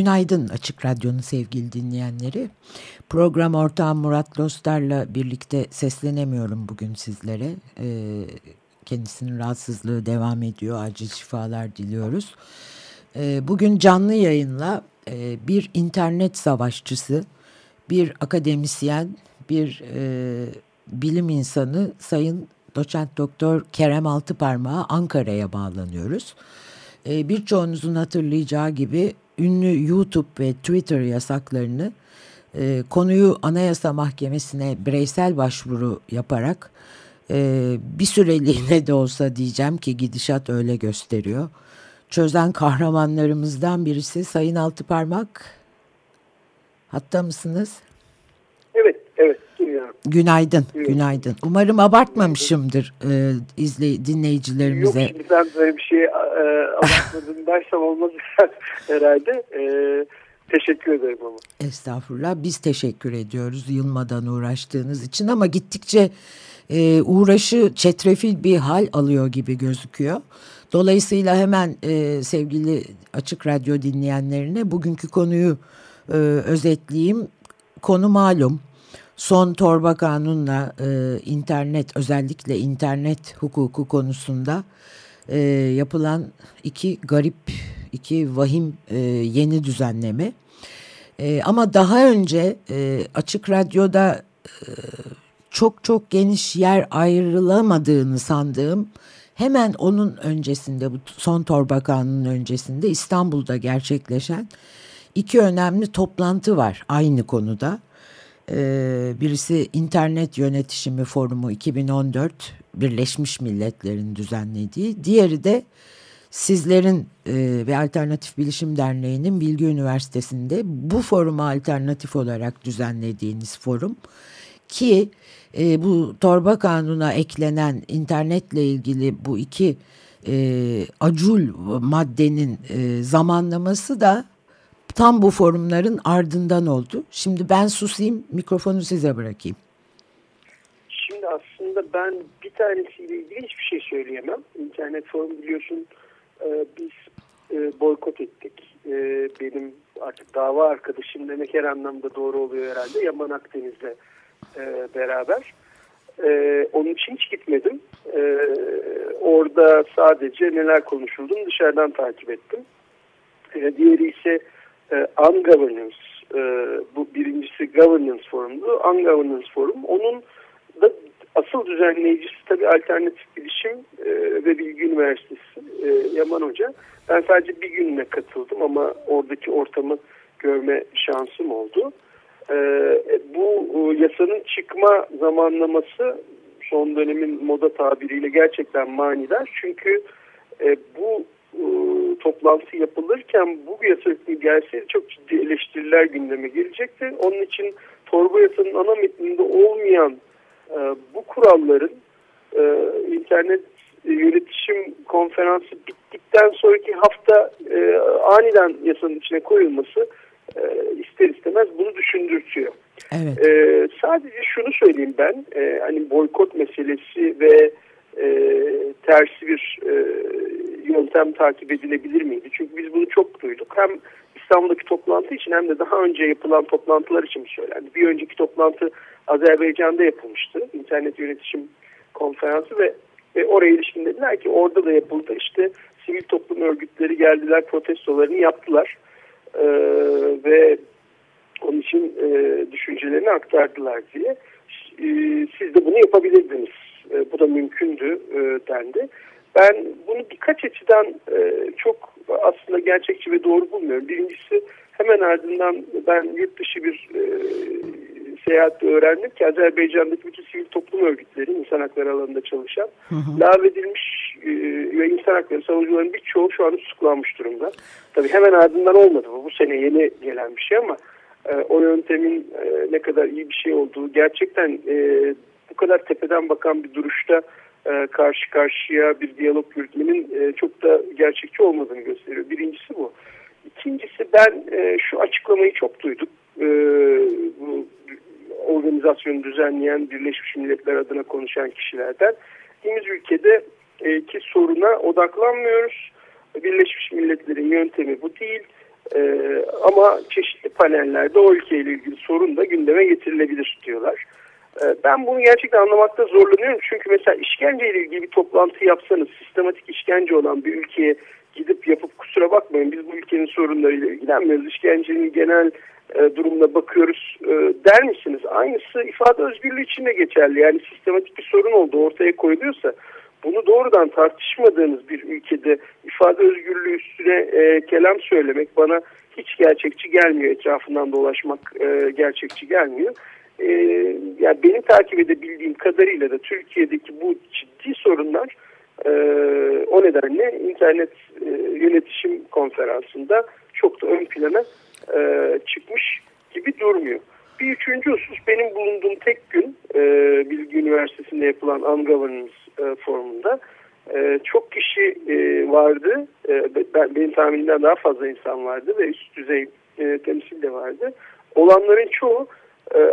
Günaydın Açık Radyo'nun sevgili dinleyenleri. Program ortağım Murat Lostar'la birlikte seslenemiyorum bugün sizlere. Ee, kendisinin rahatsızlığı devam ediyor. Acil şifalar diliyoruz. Ee, bugün canlı yayınla e, bir internet savaşçısı, bir akademisyen, bir e, bilim insanı Sayın Doçent Doktor Kerem Altıparmağı Ankara'ya bağlanıyoruz. E, birçoğunuzun hatırlayacağı gibi ünlü YouTube ve Twitter yasaklarını e, konuyu Anayasa Mahkemesi'ne bireysel başvuru yaparak e, bir süreliğine de olsa diyeceğim ki gidişat öyle gösteriyor. Çözen kahramanlarımızdan birisi Sayın Altıparmak. Hatta mısınız? Dinliyorum. Günaydın, evet. günaydın. Umarım abartmamışımdır e, izley dinleyicilerimize. Yok şimdi ben böyle bir şey e, abartmadım dersem olmaz herhalde. E, teşekkür ederim ama. Estağfurullah. Biz teşekkür ediyoruz yılmadan uğraştığınız için ama gittikçe e, uğraşı çetrefil bir hal alıyor gibi gözüküyor. Dolayısıyla hemen e, sevgili Açık Radyo dinleyenlerine bugünkü konuyu e, özetleyeyim. Konu malum. Son torba kanunla e, internet özellikle internet hukuku konusunda e, yapılan iki garip, iki vahim e, yeni düzenleme. E, ama daha önce e, Açık Radyo'da e, çok çok geniş yer ayrılamadığını sandığım hemen onun öncesinde bu son torba kanunun öncesinde İstanbul'da gerçekleşen iki önemli toplantı var aynı konuda. Ee, birisi İnternet Yönetişimi Forumu 2014 Birleşmiş Milletler'in düzenlediği, diğeri de sizlerin e, ve Alternatif Bilişim Derneği'nin Bilgi Üniversitesi'nde bu foruma alternatif olarak düzenlediğiniz forum. Ki e, bu torba kanuna eklenen internetle ilgili bu iki e, acul maddenin zamanlaması da tam bu forumların ardından oldu. Şimdi ben susayım, mikrofonu size bırakayım. Şimdi aslında ben bir tanesiyle ilgili hiçbir şey söyleyemem. İnternet forum biliyorsun e, biz e, boykot ettik. E, benim artık dava arkadaşım demek her anlamda doğru oluyor herhalde. Yaman Akdeniz'le e, beraber. E, onun için hiç gitmedim. E, orada sadece neler konuşulduğunu dışarıdan takip ettim. E, diğeri ise e, Ungovernance. E, bu birincisi Governance Forum'du. Ungovernance Forum. Onun da asıl düzenleyicisi tabii Alternatif Bilişim e, ve Bilgi Üniversitesi e, Yaman Hoca. Ben sadece bir gününe katıldım ama oradaki ortamı görme şansım oldu. E, bu yasanın çıkma zamanlaması son dönemin moda tabiriyle gerçekten manidar. Çünkü bu toplantı yapılırken bu yasa gelse çok ciddi eleştiriler gündeme gelecekti. Onun için torba yasanın ana metninde olmayan e, bu kuralların e, internet yönetişim konferansı bittikten sonraki hafta e, aniden yasanın içine koyulması e, ister istemez bunu düşündürtüyor. Evet. E, sadece şunu söyleyeyim ben, e, hani boykot meselesi ve e, tersi bir e, yöntem takip edilebilir miydi? Çünkü biz bunu çok duyduk. Hem İstanbul'daki toplantı için hem de daha önce yapılan toplantılar için söylendi. Bir önceki toplantı Azerbaycan'da yapılmıştı. İnternet Yönetişim Konferansı ve, ve oraya ilişkin dediler ki orada da yapıldı. İşte sivil toplum örgütleri geldiler protestolarını yaptılar. Ee, ve onun için e, düşüncelerini aktardılar diye. E, siz de bunu yapabilirdiniz. E, bu da mümkündü e, dendi. Ben bunu birkaç açıdan e, çok aslında gerçekçi ve doğru bulmuyorum. Birincisi hemen ardından ben yurt dışı bir e, seyahatte öğrendim ki Azerbaycan'daki bütün sivil toplum örgütleri insan hakları alanında çalışan lağvedilmiş e, ve insan hakları savunucuların birçoğu şu an tutuklanmış durumda. Tabii hemen ardından olmadı bu. Bu sene yeni gelen bir şey ama e, o yöntemin e, ne kadar iyi bir şey olduğu gerçekten e, bu kadar tepeden bakan bir duruşta e, karşı karşıya bir diyalog yürütmenin e, çok da gerçekçi olmadığını gösteriyor. Birincisi bu. İkincisi ben e, şu açıklamayı çok duydum. E, bu organizasyonu düzenleyen Birleşmiş Milletler adına konuşan kişilerden. Gittiğimiz ülkede ki soruna odaklanmıyoruz. Birleşmiş Milletler'in yöntemi bu değil. Ama çeşitli panellerde o ülkeyle ilgili sorun da gündeme getirilebilir diyorlar. E, ben bunu gerçekten anlamakta zorlanıyorum. Çünkü mesela işkence ile ilgili bir toplantı yapsanız sistematik işkence olan bir ülkeye gidip yapıp kusura bakmayın biz bu ülkenin sorunlarıyla ilgilenmiyoruz. İşkencenin genel e, durumuna bakıyoruz e, der misiniz? Aynısı ifade özgürlüğü için de geçerli. Yani sistematik bir sorun oldu ortaya koyuluyorsa bunu doğrudan tartışmadığınız bir ülkede ifade özgürlüğü üstüne e, kelam söylemek bana hiç gerçekçi gelmiyor. Etrafından dolaşmak e, gerçekçi gelmiyor. E, yani benim takip edebildiğim kadarıyla da Türkiye'deki bu ciddi sorunlar e, o nedenle internet e, yönetişim konferansında çok da ön plana e, çıkmış gibi durmuyor. Bir üçüncü husus benim bulunduğum tek gün e, Bilgi Üniversitesi'nde yapılan Ungovernance e, forumunda e, çok kişi e, vardı. E, ben, benim tahminimden daha fazla insan vardı ve üst düzey e, temsil de vardı. Olanların çoğu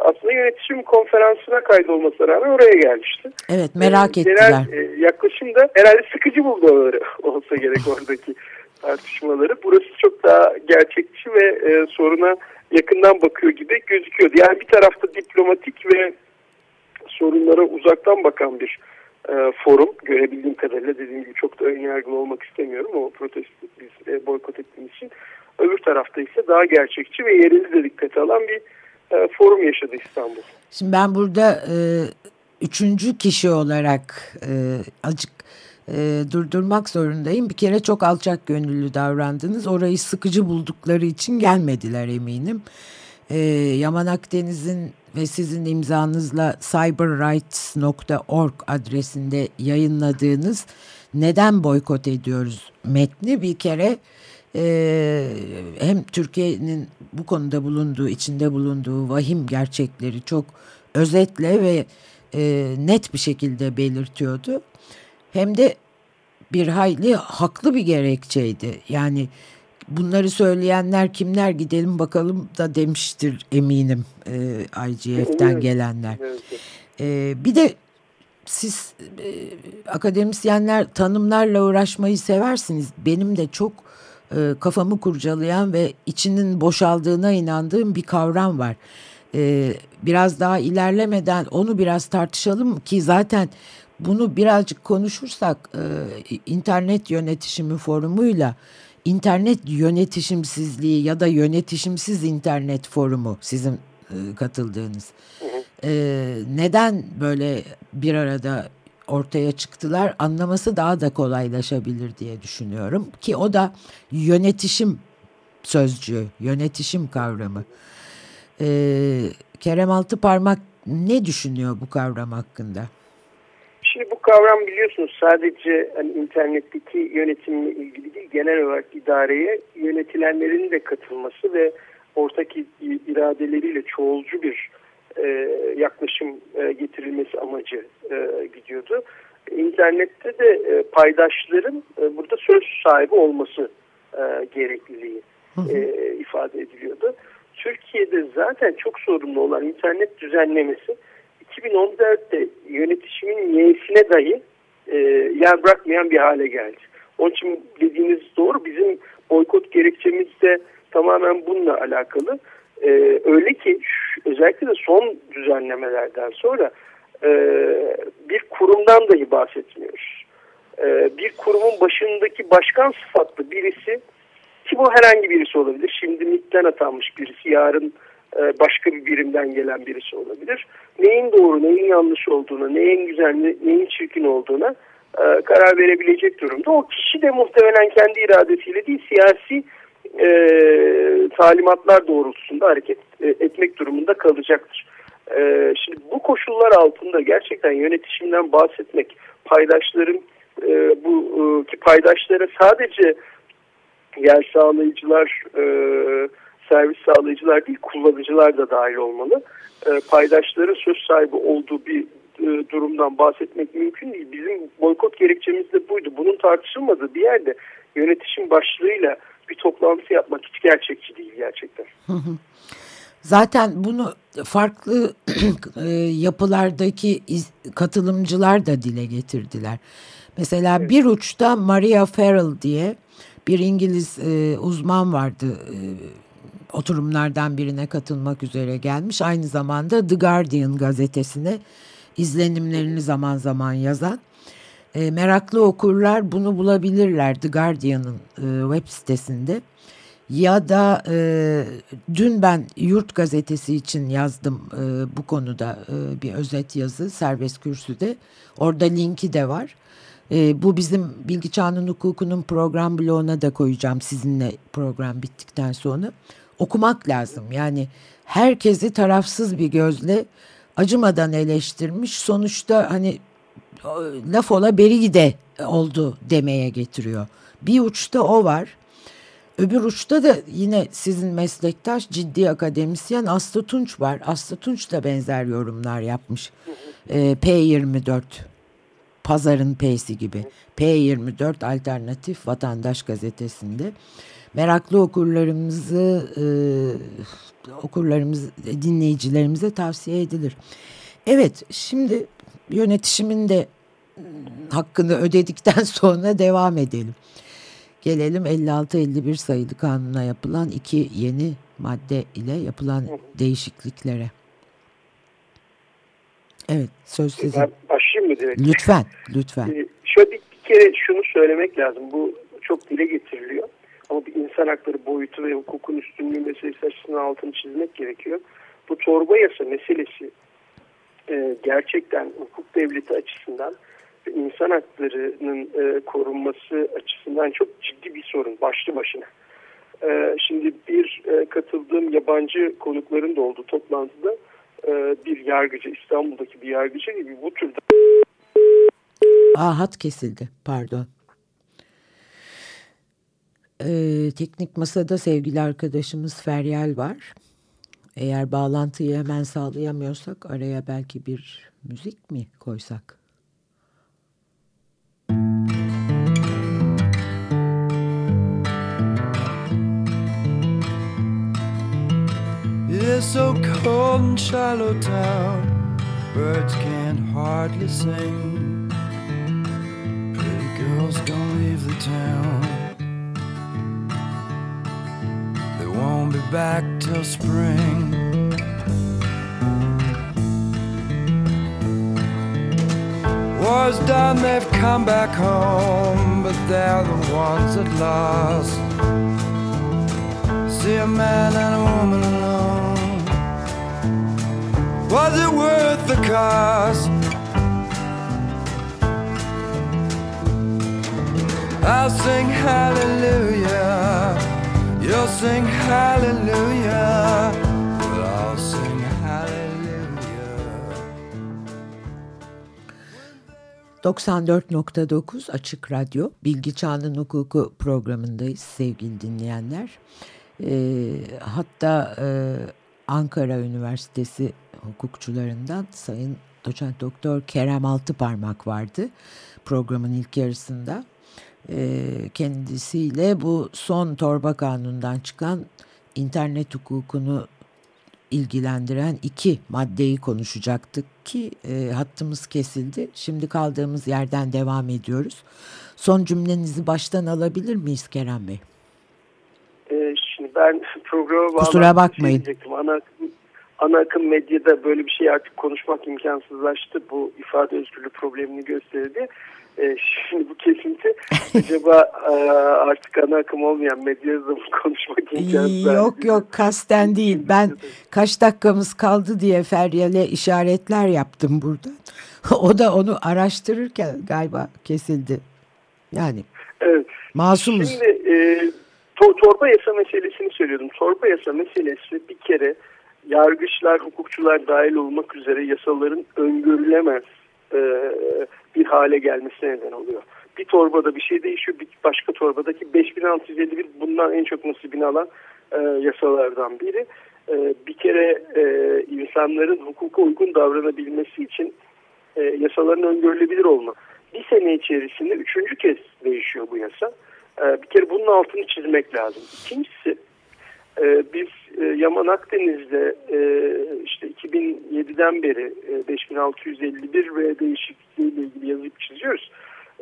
aslında yönetişim konferansına kaydolmasına rağmen oraya gelmişti. Evet merak e, ettiler. Genel e, yaklaşım da herhalde sıkıcı buldu onları olsa gerek oradaki tartışmaları. Burası çok daha gerçekçi ve e, soruna yakından bakıyor gibi gözüküyordu. Yani bir tarafta diplomatik ve sorunlara uzaktan bakan bir e, forum. Görebildiğim kadarıyla dediğim gibi çok da önyargılı olmak istemiyorum. O protesto biz e, boykot ettiğimiz için. Öbür tarafta ise daha gerçekçi ve yereli de dikkate alan bir e, forum yaşadı İstanbul. Şimdi ben burada e, üçüncü kişi olarak e, azıcık e, durdurmak zorundayım. Bir kere çok alçak gönüllü davrandınız. Orayı sıkıcı buldukları için gelmediler eminim. E, Yaman Akdeniz'in ve sizin imzanızla cyberrights.org adresinde yayınladığınız neden boykot ediyoruz metni bir kere e, hem Türkiye'nin bu konuda bulunduğu, içinde bulunduğu vahim gerçekleri çok özetle ve e, net bir şekilde belirtiyordu. Hem de bir hayli haklı bir gerekçeydi. Yani bunları söyleyenler kimler gidelim bakalım da demiştir eminim e, IGF'den evet. gelenler. Evet. E, bir de siz e, akademisyenler tanımlarla uğraşmayı seversiniz. Benim de çok e, kafamı kurcalayan ve içinin boşaldığına inandığım bir kavram var. E, biraz daha ilerlemeden onu biraz tartışalım ki zaten bunu birazcık konuşursak e, internet yönetişimi forumuyla internet yönetişimsizliği ya da yönetişimsiz internet forumu sizin e, katıldığınız. E, neden böyle bir arada ortaya çıktılar anlaması daha da kolaylaşabilir diye düşünüyorum ki o da yönetişim sözcüğü, yönetişim kavramı. Ee, Kerem Altıparmak ne düşünüyor bu kavram hakkında? Şimdi bu kavram biliyorsunuz sadece hani internetteki yönetimle ilgili değil, genel olarak idareye yönetilenlerin de katılması ve ortak iradeleriyle çoğulcu bir e, yaklaşım e, getirilmesi amacı e, gidiyordu. İnternette de e, paydaşların e, burada söz sahibi olması e, gerekliliği e, ifade ediliyordu. Türkiye'de zaten çok sorunlu olan internet düzenlemesi 2014'te yönetişimin yeğsine dahi e, yer bırakmayan bir hale geldi. Onun için dediğiniz doğru bizim boykot gerekçemiz de tamamen bununla alakalı. E, öyle ki özellikle de son düzenlemelerden sonra e, bir kurumdan dahi bahsetmiyoruz. E, bir kurumun başındaki başkan sıfatlı birisi ki bu herhangi birisi olabilir. Şimdi MİT'ten atanmış birisi, yarın e, başka bir birimden gelen birisi olabilir. Neyin doğru, neyin yanlış olduğuna, neyin güzel, neyin çirkin olduğuna e, karar verebilecek durumda. O kişi de muhtemelen kendi iradesiyle değil, siyasi e, talimatlar doğrultusunda hareket e, etmek durumunda kalacaktır. E, şimdi bu koşullar altında gerçekten yönetişimden bahsetmek, paydaşların e, bu e, ki paydaşlara sadece yer sağlayıcılar e, servis sağlayıcılar değil kullanıcılar da dahil olmalı. E, paydaşların söz sahibi olduğu bir e, durumdan bahsetmek mümkün değil. Bizim boykot gerekçemiz de buydu. Bunun tartışılmadığı bir yerde yönetişim başlığıyla bir toplantı yapmak hiç gerçekçi değil gerçekten. Zaten bunu farklı e, yapılardaki katılımcılar da dile getirdiler. Mesela evet. bir uçta Maria Farrell diye bir İngiliz e, uzman vardı. E, oturumlardan birine katılmak üzere gelmiş. Aynı zamanda The Guardian gazetesine izlenimlerini zaman zaman yazan. E, meraklı okurlar bunu bulabilirler The Guardian'ın e, web sitesinde. Ya da e, dün ben Yurt Gazetesi için yazdım e, bu konuda e, bir özet yazı serbest kürsüde. Orada linki de var. E, bu bizim Bilgi Çağının Hukuku'nun program bloğuna da koyacağım sizinle program bittikten sonra. Okumak lazım yani herkesi tarafsız bir gözle acımadan eleştirmiş. Sonuçta hani laf ola beri gide oldu demeye getiriyor. Bir uçta o var. Öbür uçta da yine sizin meslektaş ciddi akademisyen Aslı Tunç var. Aslı Tunç da benzer yorumlar yapmış. Ee, P24 Pazarın P'si gibi. P24 Alternatif Vatandaş Gazetesi'nde. Meraklı okurlarımızı e, okurlarımız dinleyicilerimize tavsiye edilir. Evet şimdi yönetişimin de hakkını ödedikten sonra devam edelim. Gelelim 56-51 sayılı kanuna yapılan iki yeni madde ile yapılan değişikliklere. Evet söz sizin. Ben başlayayım mı direkt? Lütfen, lütfen. Ee, şöyle bir, bir kere şunu söylemek lazım. Bu çok dile getiriliyor. Ama bir insan hakları boyutu ve hukukun üstünlüğü meselesi açısından altını çizmek gerekiyor. Bu torba yasa meselesi e, gerçekten hukuk devleti açısından ve insan haklarının e, korunması açısından çok ciddi bir sorun başlı başına. E, şimdi bir katıldığım yabancı konukların da oldu toplantıda bir yargıcı İstanbul'daki bir yargıcı gibi bu türde Aa, hat kesildi pardon. Ee, teknik masada sevgili arkadaşımız Feryal var. Eğer bağlantıyı hemen sağlayamıyorsak araya belki bir müzik mi koysak? It's so cold in shallow town Birds can hardly sing Pretty girls don't leave the town back till spring War's done, they've come back home But they're the ones at last See a man and a woman alone Was it worth the cost? I'll sing hallelujah. You'll sing hallelujah. We'll all sing hallelujah. 94.9 Açık Radyo Bilgi Çağının Hukuku programındayız sevgili dinleyenler. E, hatta e, Ankara Üniversitesi hukukçularından Sayın Doçent Doktor Kerem Altıparmak vardı programın ilk yarısında. E, kendisiyle bu son torba kanundan çıkan internet hukukunu ilgilendiren iki maddeyi konuşacaktık ki e, hattımız kesildi. Şimdi kaldığımız yerden devam ediyoruz. Son cümlenizi baştan alabilir miyiz Kerem Bey? Ee, şimdi ben programa Kusura bakmayın. Şey ana, ana akım medyada böyle bir şey artık konuşmak imkansızlaştı. Bu ifade özgürlüğü problemini gösterdi. Ee, şimdi bu kesinti acaba e, artık ana akım olmayan medyada mı konuşmak imkansız? Yok yok kasten değil. Ben kaç dakikamız kaldı diye Feryal'e işaretler yaptım burada. o da onu araştırırken galiba kesildi. Yani evet. masumuz. Şimdi e, to torba yasa meselesini söylüyordum. Torba yasa meselesi bir kere yargıçlar, hukukçular dahil olmak üzere yasaların öngörülemez e, bir hale gelmesine neden oluyor. Bir torbada bir şey değişiyor, bir başka torbadaki 5651 bundan en çok nasibini alan e, yasalardan biri. E, bir kere e, insanların hukuka uygun davranabilmesi için e, yasaların öngörülebilir olma. Bir sene içerisinde üçüncü kez değişiyor bu yasa. E, bir kere bunun altını çizmek lazım. İkincisi e, biz e, Yaman Akdeniz'de e, işte 2007'den beri e, 5651 ve değişikliğiyle ilgili yazıp çiziyoruz.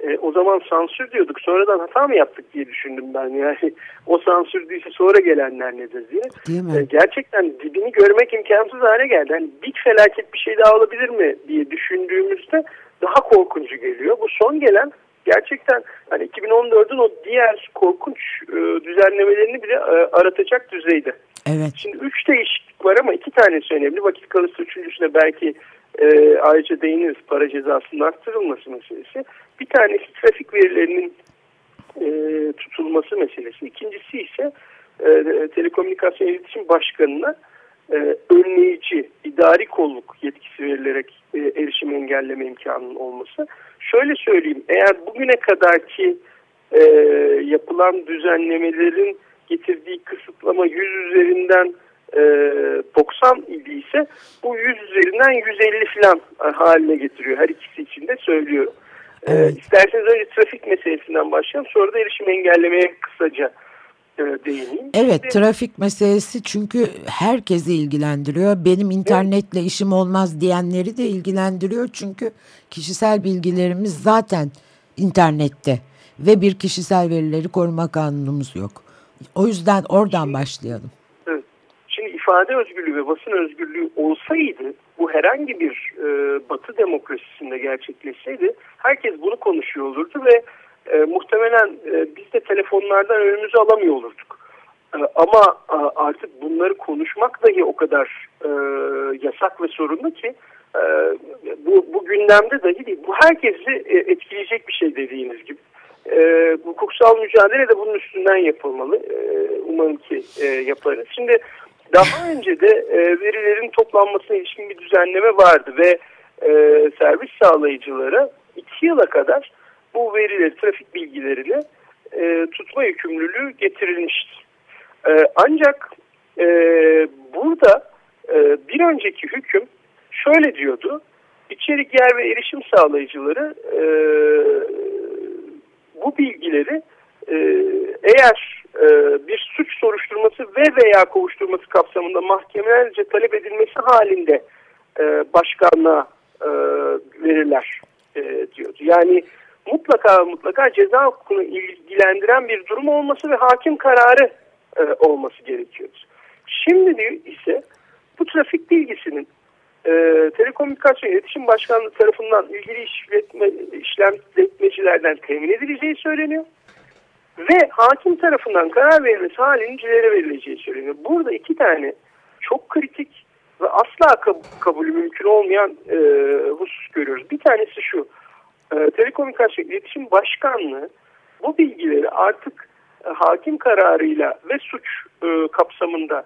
E, o zaman sansür diyorduk. Sonradan hata mı yaptık diye düşündüm ben. Yani o sansür değilse sonra gelenler nedir diye. Değil mi? E, gerçekten dibini görmek imkansız hale geldi. Hani bir felaket bir şey daha olabilir mi diye düşündüğümüzde daha korkuncu geliyor. Bu son gelen gerçekten hani 2014'ün o diğer korkunç e, düzenlemelerini bile e, aratacak düzeyde. Evet. Şimdi üç değişiklik var ama iki tanesi önemli. Vakit kalırsa üçüncüsüne belki e, ayrıca değiniriz para cezasının arttırılması meselesi. Bir tanesi trafik verilerinin e, tutulması meselesi. İkincisi ise e, Telekomünikasyon İletişim Başkanı'na e, önleyici, idari kolluk yetkisi verilerek e, erişim engelleme imkanının olması. Şöyle söyleyeyim, eğer bugüne kadarki e, yapılan düzenlemelerin getirdiği kısıtlama 100 üzerinden e, 90 idiyse bu 100 üzerinden 150 falan haline getiriyor. Her ikisi için de söylüyorum. E, Evet. E, isterseniz önce trafik meselesinden başlayalım sonra da erişim engellemeye kısaca e, değineyim. Evet Şimdi- trafik meselesi çünkü herkesi ilgilendiriyor. Benim internetle işim olmaz diyenleri de ilgilendiriyor. Çünkü kişisel bilgilerimiz zaten internette ve bir kişisel verileri koruma kanunumuz yok. O yüzden oradan başlayalım. Evet. Şimdi ifade özgürlüğü ve basın özgürlüğü olsaydı bu herhangi bir e, batı demokrasisinde gerçekleşseydi herkes bunu konuşuyor olurdu ve e, muhtemelen e, biz de telefonlardan önümüzü alamıyor olurduk. E, ama a, artık bunları konuşmak dahi o kadar e, yasak ve sorunlu ki e, bu, bu gündemde dahi değil. Bu herkesi e, etkileyecek bir şey dediğiniz gibi. E, hukuksal mücadele de bunun üstünden yapılmalı. E, umarım ki e, yaparız. Şimdi daha önce de e, verilerin toplanmasına ilişkin bir düzenleme vardı ve e, servis sağlayıcılara iki yıla kadar bu verileri, trafik bilgilerini e, tutma yükümlülüğü getirilmişti. E, ancak e, burada e, bir önceki hüküm şöyle diyordu. İçerik yer ve erişim sağlayıcıları e, bu bilgileri e, eğer e, bir suç soruşturması ve veya kovuşturması kapsamında mahkemelerce talep edilmesi halinde e, başkanlığa e, verirler e, diyordu. Yani mutlaka mutlaka ceza hukukunu ilgilendiren bir durum olması ve hakim kararı e, olması gerekiyordu. Şimdi ise bu trafik bilgisinin e, Telekomünikasyon İletişim Başkanlığı tarafından ilgili işletme, işlemcilerden temin edileceği söyleniyor. Ve hakim tarafından karar verilmesi halincilere verileceği söyleniyor. Burada iki tane çok kritik ve asla kab- kabulü mümkün olmayan e, husus görüyoruz. Bir tanesi şu, e, Telekomünikasyon İletişim Başkanlığı bu bilgileri artık e, hakim kararıyla ve suç e, kapsamında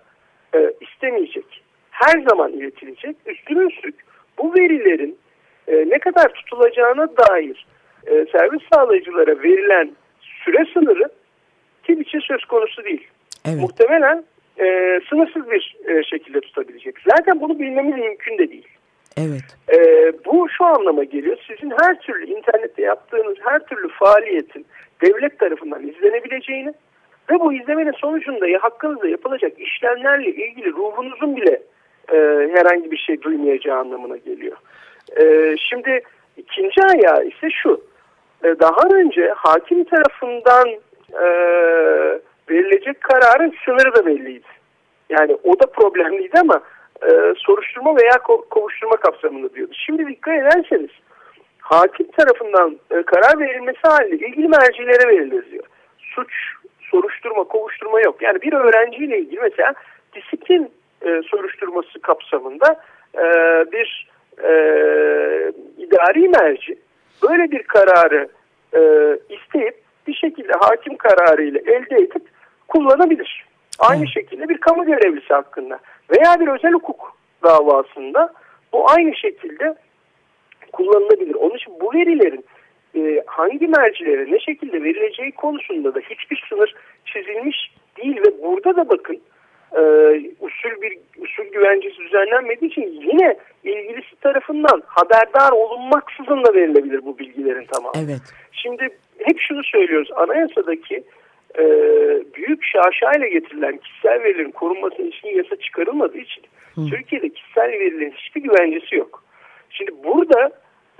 e, istemeyecek. Her zaman iletilecek. Üstüne üstlük bu verilerin e, ne kadar tutulacağına dair e, servis sağlayıcılara verilen süre sınırı kim için söz konusu değil. Evet. Muhtemelen e, sınırsız bir e, şekilde tutabilecek. Zaten bunu bilmemiz mümkün de değil. Evet. E, bu şu anlama geliyor. Sizin her türlü internette yaptığınız her türlü faaliyetin devlet tarafından izlenebileceğini ve bu izlemenin sonucunda ya hakkınızda yapılacak işlemlerle ilgili ruhunuzun bile e, herhangi bir şey duymayacağı anlamına geliyor. E, şimdi ikinci ayağı ise şu. E, daha önce hakim tarafından e, verilecek kararın sınırı da belliydi. Yani o da problemliydi ama e, soruşturma veya ko- kovuşturma kapsamında diyordu. Şimdi dikkat ederseniz hakim tarafından e, karar verilmesi halinde ilgili mercilere verilir diyor. Suç, soruşturma, kovuşturma yok. Yani bir öğrenciyle ilgili mesela disiplin e, soruşturması kapsamında e, bir e, idari merci böyle bir kararı e, isteyip bir şekilde hakim kararıyla elde edip kullanabilir. Aynı şekilde bir kamu görevlisi hakkında veya bir özel hukuk davasında bu aynı şekilde kullanılabilir. Onun için bu verilerin e, hangi mercilere ne şekilde verileceği konusunda da hiçbir sınır çizilmiş değil ve burada da bakın e, usul bir usul güvencesi düzenlenmediği için yine ilgilisi tarafından haberdar olunmaksızın da verilebilir bu bilgilerin tamamı. Evet. Şimdi hep şunu söylüyoruz anayasadaki e, şaşayla getirilen kişisel verilerin korunması için yasa çıkarılmadığı için Hı. Türkiye'de kişisel verilerin hiçbir güvencesi yok. Şimdi burada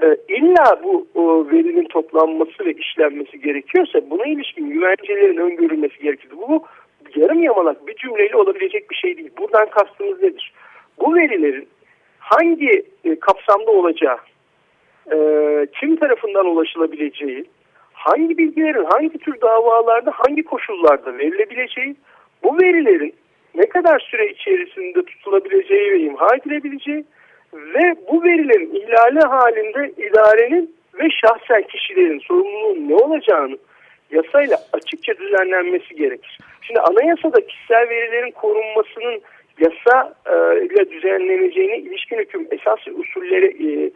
e, illa bu o, verinin toplanması ve işlenmesi gerekiyorsa buna ilişkin güvencelerin öngörülmesi gerekir. Bu yarım yamalak bir cümleyle olabilecek bir şey değil. Buradan kastımız nedir? Bu verilerin hangi e, kapsamda olacağı, e, kim tarafından ulaşılabileceği, hangi bilgilerin hangi tür davalarda hangi koşullarda verilebileceği, bu verilerin ne kadar süre içerisinde tutulabileceği ve imha edilebileceği ve bu verilerin ihlali halinde idarenin ve şahsen kişilerin sorumluluğun ne olacağını yasayla açıkça düzenlenmesi gerekir. Şimdi anayasada kişisel verilerin korunmasının yasa e, ile düzenleneceğine ilişkin hüküm esas usulleri e,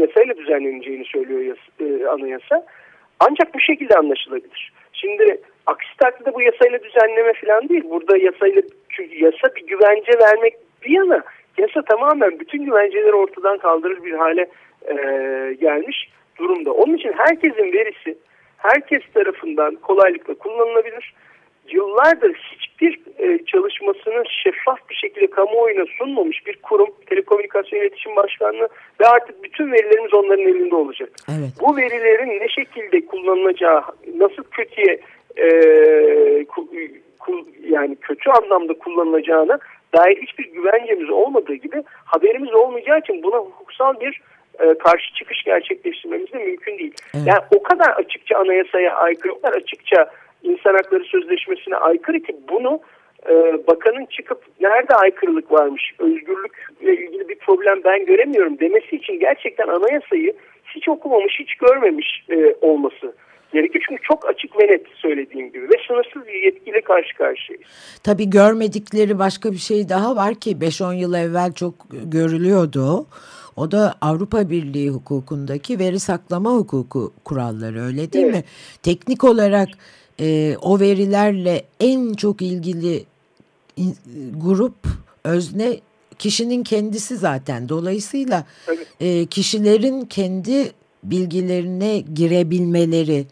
yasayla düzenleneceğini söylüyor e, anayasa. Ancak bu şekilde anlaşılabilir. Şimdi aksi takdirde bu yasayla düzenleme falan değil. Burada yasayla çünkü yasa bir güvence vermek bir yana yasa tamamen bütün güvenceleri ortadan kaldırır bir hale e, gelmiş durumda. Onun için herkesin verisi herkes tarafından kolaylıkla kullanılabilir. Yıllardır hiçbir e, çalışmasını şeffaf bir şekilde kamuoyuna sunmamış bir kurum, Telekomünikasyon İletişim Başkanlığı ve artık bütün verilerimiz onların elinde olacak. Evet. Bu verilerin ne şekilde kullanılacağı, nasıl kötüye e, ku, ku, yani kötü anlamda kullanılacağına dair hiçbir güvencemiz olmadığı gibi haberimiz olmayacağı için buna hukuksal bir e, karşı çıkış gerçekleştirmemiz de mümkün değil. Evet. Yani o kadar açıkça anayasaya aykırı, o kadar açıkça insan hakları sözleşmesine aykırı ki bunu e, bakanın çıkıp nerede aykırılık varmış, özgürlükle ilgili bir problem ben göremiyorum demesi için gerçekten anayasayı hiç okumamış, hiç görmemiş e, olması gerekiyor. Çünkü çok açık ve net söylediğim gibi ve sınırsız bir yetkiyle karşı karşıyayız. Tabii görmedikleri başka bir şey daha var ki 5-10 yıl evvel çok görülüyordu. O da Avrupa Birliği hukukundaki veri saklama hukuku kuralları öyle değil evet. mi? Teknik olarak e, o verilerle en çok ilgili in, grup özne kişinin kendisi zaten. Dolayısıyla evet. e, kişilerin kendi bilgilerine girebilmeleri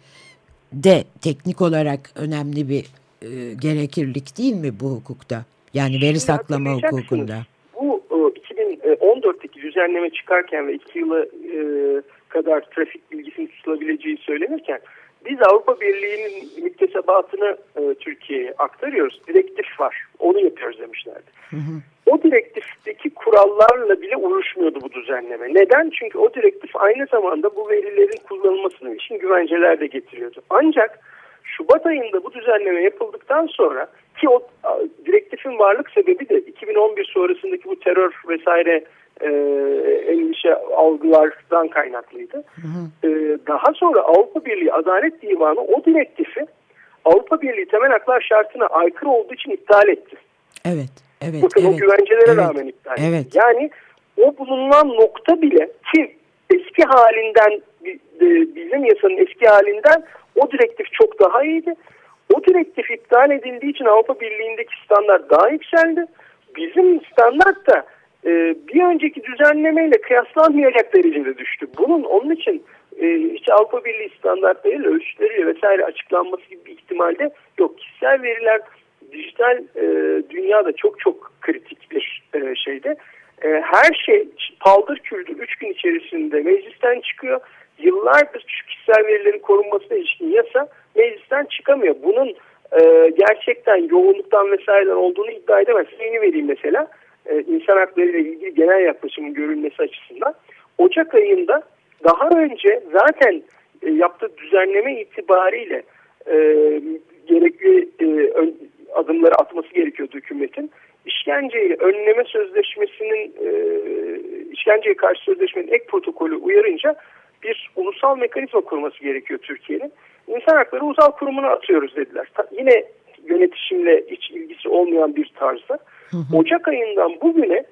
de teknik olarak önemli bir e, gerekirlik değil mi bu hukukta? Yani veri saklama hukukunda. Bu e, 2014'teki düzenleme çıkarken ve iki yıla e, kadar trafik bilgisinin tutulabileceği söylenirken biz Avrupa Birliği'nin müktesebatını e, Türkiye'ye aktarıyoruz. Direktif var. Onu yapıyoruz demişlerdi. Hı hı. O direktifteki kurallarla bile uyuşmuyordu bu düzenleme. Neden? Çünkü o direktif aynı zamanda bu verilerin kullanılmasını için güvenceler de getiriyordu. Ancak Şubat ayında bu düzenleme yapıldıktan sonra ki o direktifin varlık sebebi de 2011 sonrasındaki bu terör vesaire e, endişe algılardan kaynaklıydı. Hı hı. E, daha sonra Avrupa Birliği Adalet Divanı o direktifi Avrupa Birliği temel haklar şartına aykırı olduğu için iptal etti. Evet. Evet, Bakın evet, o güvencelere evet, rağmen iptal etti. Evet. Yani o bulunan nokta bile ki eski halinden bizim yasanın eski halinden o direktif çok daha iyiydi. O direktif iptal edildiği için Avrupa Birliği'ndeki standart daha yükseldi. Bizim standart da e, bir önceki düzenlemeyle kıyaslanmayacak derecede düştü. Bunun onun için e, hiç Avrupa Birliği standartlarıyla, ölçütleriyle vesaire açıklanması gibi bir ihtimalde yok. Kişisel veriler dijital e, dünyada çok çok kritik bir e, şeyde. E, her şey paldır küldür 3 gün içerisinde meclisten çıkıyor. Yıllardır kişisel verilerin korunmasına ilişkin yasa meclisten çıkamıyor. Bunun e, gerçekten yoğunluktan vesaireden olduğunu iddia edemez. Yeni vereyim mesela e, insan hakları ile ilgili genel yaklaşımın görülmesi açısından. Ocak ayında daha önce zaten e, yaptığı düzenleme itibariyle e, gerekli e, adımları atması gerekiyordu hükümetin. İşkenceyi önleme sözleşmesinin e, işkenceye karşı sözleşmenin ek protokolü uyarınca bir ulusal mekanizma kurması gerekiyor Türkiye'nin. İnsan Hakları Uzal Kurumu'na atıyoruz dediler. Ta, yine yönetişimle hiç ilgisi olmayan bir tarzda. Ocak ayından bugüne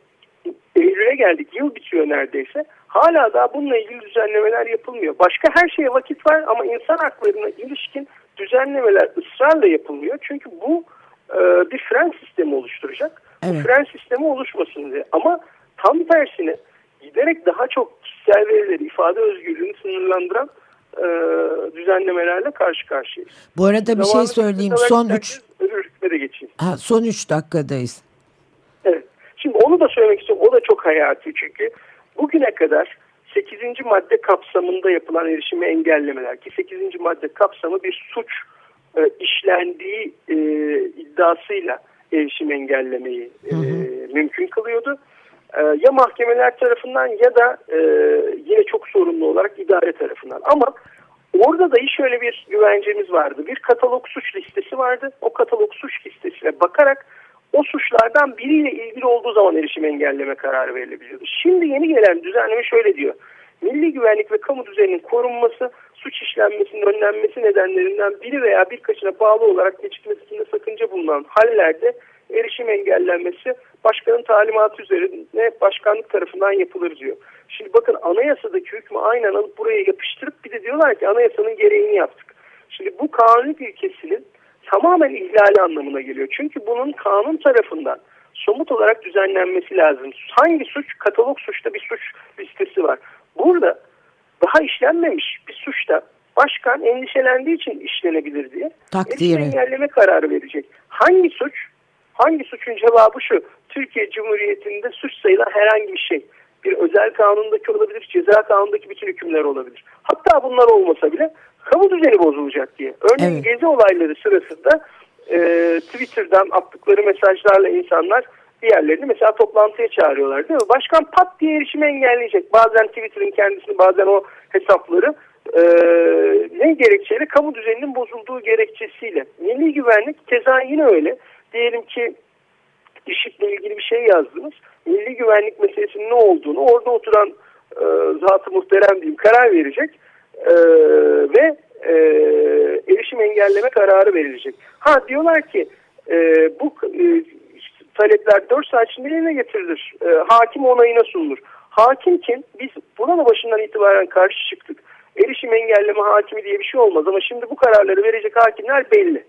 Eylül'e geldik. Yıl bitiyor neredeyse. Hala daha bununla ilgili düzenlemeler yapılmıyor. Başka her şeye vakit var ama insan haklarına ilişkin düzenlemeler ısrarla yapılmıyor. Çünkü bu e, bir fren sistemi oluşturacak. Evet. Fren sistemi oluşmasın diye. Ama tam tersine giderek daha çok kişisel verileri, ifade özgürlüğünü sınırlandıran e, düzenlemelerle karşı karşıyayız. Bu arada bir şey Zamanı söyleyeyim. kısa Son olarak 3 Öbür hükme de geçeyim. ha, son üç dakikadayız. Evet. Şimdi onu da söylemek istiyorum. O da çok hayati çünkü bugüne kadar 8. madde kapsamında yapılan erişimi engellemeler ki 8. madde kapsamı bir suç e, işlendiği e, iddiasıyla erişim engellemeyi e, mümkün kılıyordu. E, ya mahkemeler tarafından ya da e, yine çok sorumlu olarak idare tarafından. Ama orada da şöyle bir güvencemiz vardı. Bir katalog suç listesi vardı. O katalog suç listesine bakarak o suçlardan biriyle ilgili olduğu zaman erişim engelleme kararı verilebiliyordu. Şimdi yeni gelen düzenleme şöyle diyor. Milli güvenlik ve kamu düzeninin korunması, suç işlenmesinin önlenmesi nedenlerinden biri veya birkaçına bağlı olarak geçilmesinde sakınca bulunan hallerde erişim engellenmesi başkanın talimatı üzerine başkanlık tarafından yapılır diyor. Şimdi bakın anayasadaki hükmü aynen alıp buraya yapıştırıp bir de diyorlar ki anayasanın gereğini yaptık. Şimdi bu kanun ilkesinin tamamen ihlali anlamına geliyor. Çünkü bunun kanun tarafından somut olarak düzenlenmesi lazım. Hangi suç? Katalog suçta bir suç listesi var. Burada daha işlenmemiş bir suçta başkan endişelendiği için işlenebilir diye Takdiri. engelleme kararı verecek. Hangi suç? Hangi suçun cevabı şu? Türkiye Cumhuriyeti'nde suç sayılan herhangi bir şey. Bir özel kanundaki olabilir, ceza kanundaki bütün hükümler olabilir. Hatta bunlar olmasa bile kamu düzeni bozulacak diye. Örneğin Evet. gezi olayları sırasında e, Twitter'dan attıkları mesajlarla insanlar diğerlerini mesela toplantıya çağırıyorlar değil mi? Başkan pat diye erişimi engelleyecek. Bazen Twitter'ın kendisini bazen o hesapları e, ne gerekçeyle? Kamu düzeninin bozulduğu gerekçesiyle. Milli güvenlik keza yine öyle. Diyelim ki IŞİD'le ilgili bir şey yazdınız. Milli güvenlik meselesinin ne olduğunu orada oturan e, zat-ı muhterem diyeyim karar verecek e, ve e, erişim engelleme kararı verilecek. Ha diyorlar ki e, bu e, talepler 4 saat içinde yerine getirilir. E, hakim onayına sunulur. Hakim kim? Biz buna da başından itibaren karşı çıktık. Erişim engelleme hakimi diye bir şey olmaz ama şimdi bu kararları verecek hakimler belli.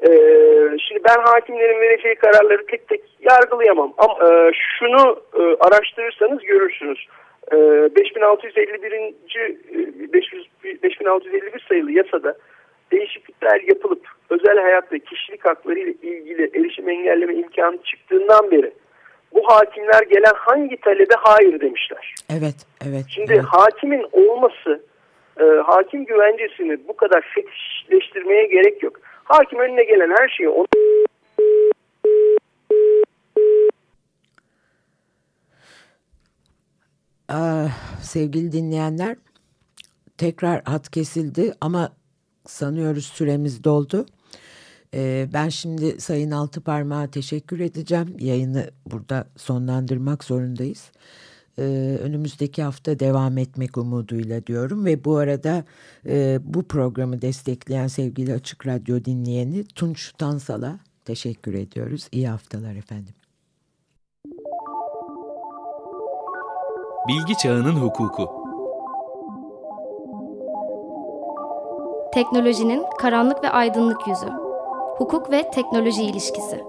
Ee, şimdi ben hakimlerin vereceği kararları tek tek yargılayamam. Ama e, şunu e, araştırırsanız görürsünüz. E, 5651. e, 500 5651 sayılı yasada değişiklikler yapılıp özel hayat ve kişilik hakları ile ilgili erişim engelleme imkanı çıktığından beri bu hakimler gelen hangi talebe hayır demişler. Evet, evet. Şimdi evet. hakimin olması e, hakim güvencesini bu kadar fetişleştirmeye gerek yok. Hakim önüne gelen her şeyi onu Aa, sevgili dinleyenler, tekrar hat kesildi ama sanıyoruz süremiz doldu. Ee, ben şimdi Sayın Altıparmak'a teşekkür edeceğim. Yayını burada sonlandırmak zorundayız. Ee, önümüzdeki hafta devam etmek umuduyla diyorum ve bu arada e, bu programı destekleyen sevgili Açık Radyo dinleyeni Tunç Tansal'a teşekkür ediyoruz. İyi haftalar efendim. Bilgi Çağının Hukuku Teknolojinin karanlık ve aydınlık yüzü. Hukuk ve teknoloji ilişkisi.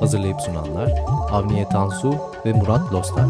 Hazırlayıp sunanlar Avniye Tansu ve Murat Lostar